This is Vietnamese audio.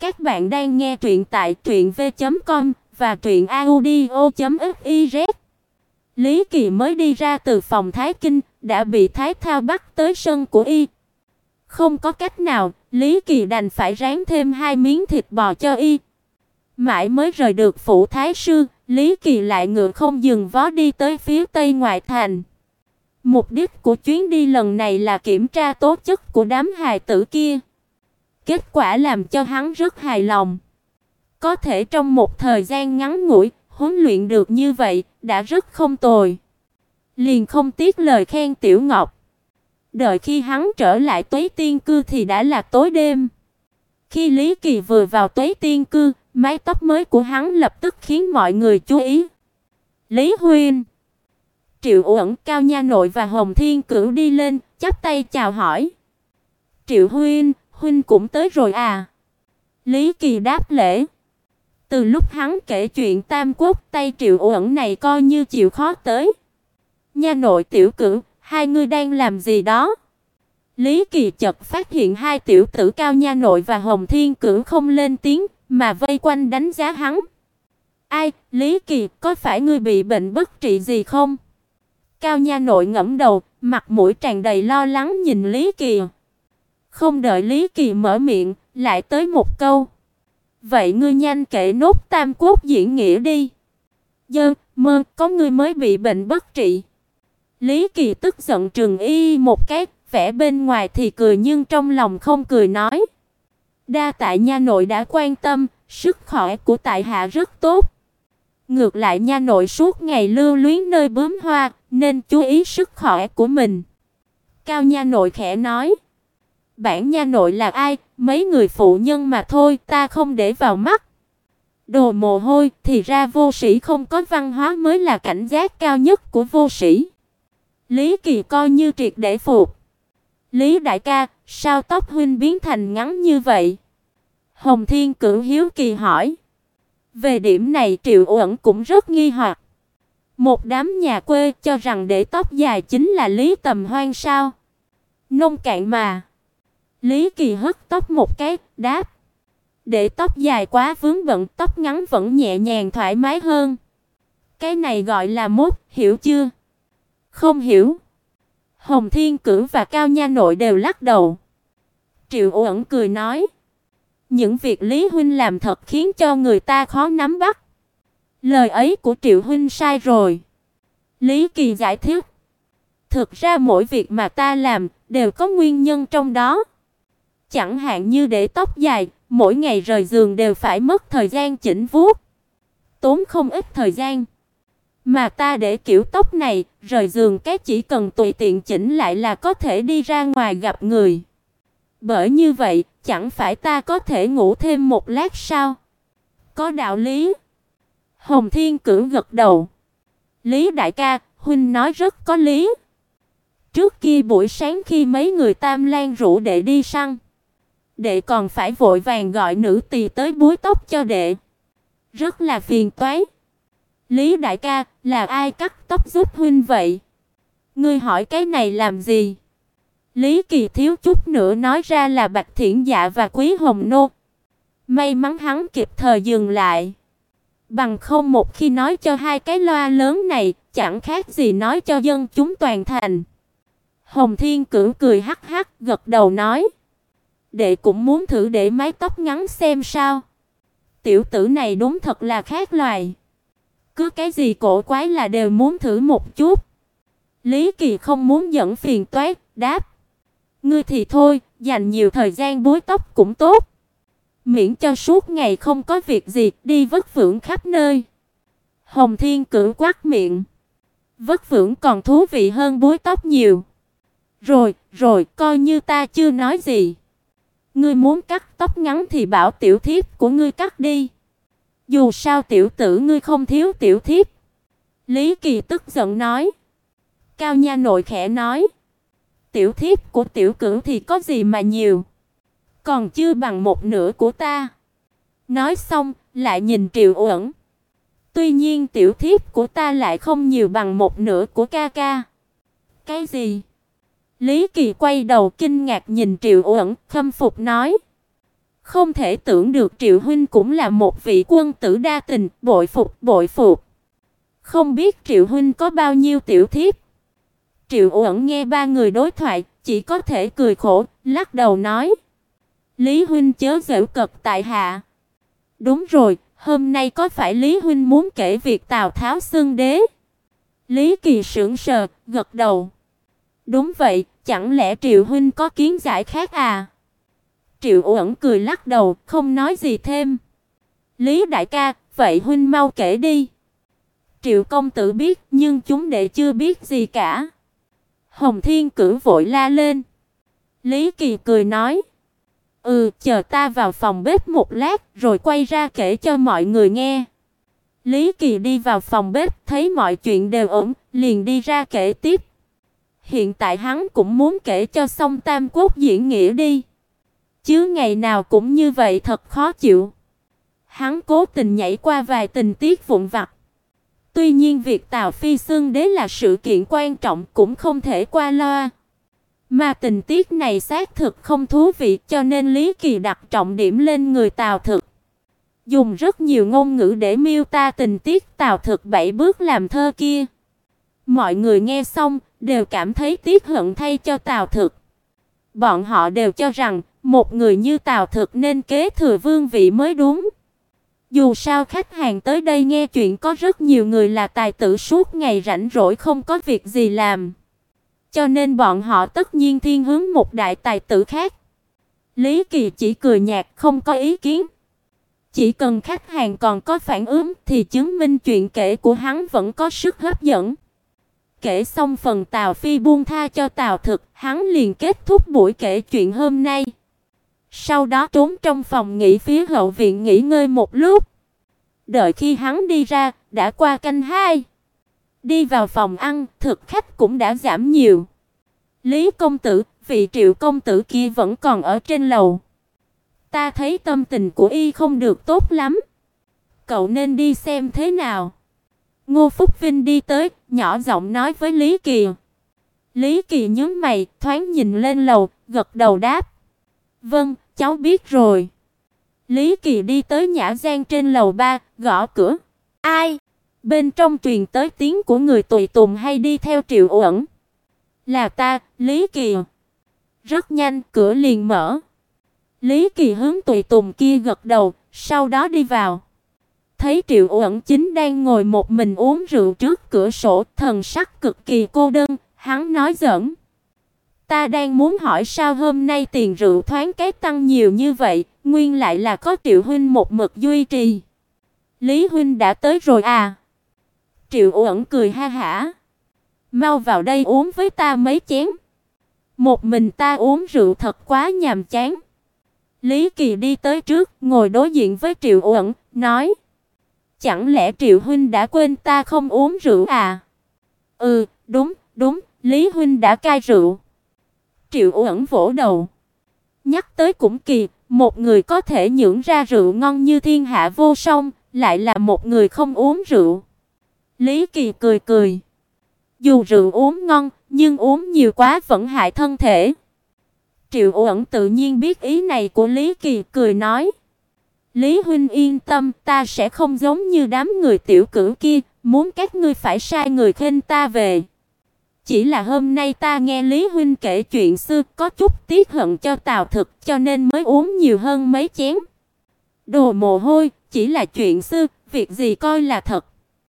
Các bạn đang nghe truyện tại truyệnv.com và truyệnaudio.fiz. Lý Kỳ mới đi ra từ phòng Thái Kinh, đã bị Thái Thao bắt tới sân của y. Không có cách nào, Lý Kỳ đành phải ráng thêm hai miếng thịt bò cho y. Mãi mới rời được phủ Thái sư, Lý Kỳ lại ngựa không dừng vó đi tới phía tây ngoại thành. Mục đích của chuyến đi lần này là kiểm tra tố chất của đám hài tử kia. Kết quả làm cho hắn rất hài lòng. Có thể trong một thời gian ngắn ngủi, huấn luyện được như vậy, đã rất không tồi. Liền không tiếc lời khen Tiểu Ngọc. Đợi khi hắn trở lại Tuế Tiên cư thì đã là tối đêm. Khi Lý Kỳ vừa vào Tuế Tiên cư, mái tóc mới của hắn lập tức khiến mọi người chú ý. Lý Huynh, Triệu Uẩn, Cao Nha Nội và Hồng Thiên Cửu đi lên, chắp tay chào hỏi. Triệu Huynh, huynh cũng tới rồi à? Lý Kỳ đáp lễ. Từ lúc hắn kể chuyện Tam Quốc, tay Triệu Uẩn này coi như chịu khó tới. Nha nội tiểu cửu, hai người đang làm gì đó? Lý Kỳ chợt phát hiện hai tiểu tử Cao Nha nội và Hồng Thiên Cửu không lên tiếng, mà vây quanh đánh giá hắn. "Ai, Lý Kỳ, có phải ngươi bị bệnh bất trị gì không?" Cao Nha nội ngẫm đầu, mặt mũi tràn đầy lo lắng nhìn Lý Kỳ. Không đợi Lý Kỳ mở miệng, lại tới một câu. "Vậy ngươi nhanh kể nốt Tam Quốc diễn nghĩa đi." "Dơ, mơ, có ngươi mới bị bệnh bất trị." Lý Kỳ tức giận trừng y một cái, vẻ bên ngoài thì cười nhưng trong lòng không cười nói. Đa tại nha nội đã quan tâm, sức khỏe của tại hạ rất tốt. Ngược lại nha nội suốt ngày lưu luyến nơi bướm hoa, nên chú ý sức khỏe của mình. Cao nha nội khẽ nói. Bản nha nội là ai, mấy người phụ nhân mà thôi, ta không để vào mắt. Đồ mồ hôi, thì ra vô sĩ không có văn hóa mới là cảnh giác cao nhất của vô sĩ. Lý Kỳ coi như triệt để phục. Lý đại ca, sao tóc huynh biến thành ngắn như vậy? Hồng Thiên Cửu hiếu kỳ hỏi. Về điểm này Triệu Uẩn cũng rất nghi hoặc. Một đám nhà quê cho rằng để tóc dài chính là Lý Tầm Hoan sao? Nông cạn mà. Lý Kỳ hất tóc một cái, đáp: "Để tóc dài quá vướng bận, tóc ngắn vẫn nhẹ nhàng thoải mái hơn. Cái này gọi là mốt, hiểu chưa?" "Không hiểu." Hồng Thiên Cửu và Cao Nha Nội đều lắc đầu. Triệu Uẩn cười nói: "Những việc Lý huynh làm thật khiến cho người ta khó nắm bắt." Lời ấy của Triệu huynh sai rồi. Lý Kỳ giải thích: "Thực ra mỗi việc mà ta làm đều có nguyên nhân trong đó." Chẳng hạn như để tóc dài, mỗi ngày rời giường đều phải mất thời gian chỉnh vuốt, tốn không ít thời gian. Mà ta để kiểu tóc này, rời giường cái chỉ cần tùy tiện chỉnh lại là có thể đi ra ngoài gặp người. Bởi như vậy, chẳng phải ta có thể ngủ thêm một lát sao? Có đạo lý. Hồng Thiên Cửu gật đầu. Lý đại ca, huynh nói rất có lý. Trước kia buổi sáng khi mấy người Tam Lan rủ để đi săn, đệ còn phải vội vàng gọi nữ tỳ tới búi tóc cho đệ. Rất là phiền toái. Lý đại ca, là ai cắt tóc giúp huynh vậy? Ngươi hỏi cái này làm gì? Lý Kỳ thiếu chút nữa nói ra là Bạch Thiển Dạ và Quý Hồng Nô. May mắn hắn kịp thời dừng lại. Bằng không một khi nói cho hai cái loa lớn này, chẳng khác gì nói cho dân chúng toàn thành. Hồng Thiên Cửu cười hắc hắc, gật đầu nói: "Đệ cũng muốn thử để mái tóc ngắn xem sao." Tiểu tử này đúng thật là khác loài. Cứ cái gì cổ quái là đều muốn thử một chút. Lý Kỳ không muốn dẫn phiền toái, đáp: "Ngươi thì thôi, dành nhiều thời gian búi tóc cũng tốt." miễn cho suốt ngày không có việc gì, đi vất vưởng khắp nơi. Hồng Thiên cử quát miệng. Vất vưởng còn thú vị hơn búi tóc nhiều. Rồi, rồi, coi như ta chưa nói gì. Ngươi muốn cắt tóc ngắn thì bảo tiểu thiếp của ngươi cắt đi. Dù sao tiểu tử ngươi không thiếu tiểu thiếp. Lý Kỳ tức giận nói. Cao nha nội khẽ nói. Tiểu thiếp của tiểu cửu thì có gì mà nhiều còn chưa bằng một nửa của ta. Nói xong, lại nhìn Triệu Uẩn. Tuy nhiên tiểu thiếp của ta lại không nhiều bằng một nửa của ca ca. Cái gì? Lý Kỳ quay đầu kinh ngạc nhìn Triệu Uẩn, khâm phục nói: Không thể tưởng được Triệu huynh cũng là một vị quân tử đa tình, bội phục, bội phục. Không biết Triệu huynh có bao nhiêu tiểu thiếp. Triệu Uẩn nghe ba người đối thoại, chỉ có thể cười khổ, lắc đầu nói: "Lý huynh chớ giễu cợt tại hạ." "Đúng rồi, hôm nay có phải Lý huynh muốn kể việc Tào Tháo xưng đế?" Lý Kỳ sững sờ, gật đầu. "Đúng vậy, chẳng lẽ Triệu huynh có kiến giải khác à?" Triệu Uẩn cười lắc đầu, không nói gì thêm. "Lý đại ca, vậy huynh mau kể đi." Triệu công tử biết, nhưng chúng đệ chưa biết gì cả. Hồng Thiên Cử vội la lên. Lý Kỳ cười nói: "Ừ, chờ ta vào phòng bếp một lát rồi quay ra kể cho mọi người nghe." Lý Kỳ đi vào phòng bếp, thấy mọi chuyện đều ổn, liền đi ra kể tiếp. Hiện tại hắn cũng muốn kể cho xong Tam Quốc diễn nghĩa đi. Chứ ngày nào cũng như vậy thật khó chịu. Hắn cố tình nhảy qua vài tình tiết vụn vặt. Tuy nhiên việc Tào Phi xưng đế là sự kiện quan trọng cũng không thể qua loa. Mà tình tiết này xác thực không thú vị cho nên Lý Kỳ đặt trọng điểm lên người Tào Thực. Dùng rất nhiều ngôn ngữ để miêu tả tình tiết Tào Thực bảy bước làm thơ kia. Mọi người nghe xong đều cảm thấy tiếc hận thay cho Tào Thực. Bọn họ đều cho rằng một người như Tào Thực nên kế thừa vương vị mới đúng. Dù sao khách hàng tới đây nghe chuyện có rất nhiều người là tài tử suốt ngày rảnh rỗi không có việc gì làm. Cho nên bọn họ tất nhiên thiên hướng một đại tài tử khác. Lý Kỳ chỉ cười nhạt không có ý kiến. Chỉ cần khách hàng còn có phản ứng thì chứng minh chuyện kể của hắn vẫn có sức hấp dẫn. Kể xong phần Tào Phi buông tha cho Tào Thực, hắn liền kết thúc buổi kể chuyện hôm nay. Sau đó trốn trong phòng nghỉ phía hậu viện nghỉ ngơi một lúc. Đợi khi hắn đi ra, đã qua canh hai. Đi vào phòng ăn, thực khách cũng đã giảm nhiều. Lý công tử, vị Triệu công tử kia vẫn còn ở trên lầu. Ta thấy tâm tình của y không được tốt lắm. Cậu nên đi xem thế nào. Ngô Phúc Vinh đi tới, nhỏ giọng nói với Lý Kỳ. Lý Kỳ nhướng mày, thoáng nhìn lên lầu, gật đầu đáp. Vâng, cháu biết rồi. Lý Kỳ đi tới nhã gian trên lầu ba, gõ cửa. Ai? Bên trong truyền tới tiếng của người tùy tùng hay đi theo Triệu Uẩn. Là ta, Lý Kỳ. Rất nhanh, cửa liền mở. Lý Kỳ hướng tùy tùng kia gật đầu, sau đó đi vào. Thấy Triệu Uẩn chính đang ngồi một mình uống rượu trước cửa sổ, thần sắc cực kỳ cô đơn, hắn nói giỡn. Ta đang muốn hỏi sao hôm nay tiền rượu thoáng cái tăng nhiều như vậy, nguyên lại là có Triệu huynh một mực duy trì. Lý huynh đã tới rồi à? Triệu Uẩn cười ha hả. Mau vào đây uống với ta mấy chén. Một mình ta uống rượu thật quá nhàm chán. Lý Kỳ đi tới trước, ngồi đối diện với Triệu Uẩn, nói: "Chẳng lẽ Triệu huynh đã quên ta không uống rượu à?" "Ừ, đúng, đúng, Lý huynh đã cai rượu." Triệu Uẩn vỗ đầu. Nhắc tới cũng kỳ, một người có thể nhượng ra rượu ngon như thiên hạ vô song, lại là một người không uống rượu. Lý Kỳ cười cười. Dù rượu uống ngon, nhưng uống nhiều quá vẫn hại thân thể. Triệu Uẩn tự nhiên biết ý này của Lý Kỳ, cười nói: "Lý huynh yên tâm, ta sẽ không giống như đám người tiểu cửu kia, muốn các ngươi phải sai người khênh ta về." Chỉ là hôm nay ta nghe Lý huynh kể chuyện xưa, có chút tiếc hận cho Tào Thực, cho nên mới uống nhiều hơn mấy chén. Đồ mồ hôi, chỉ là chuyện xưa, việc gì coi là thật.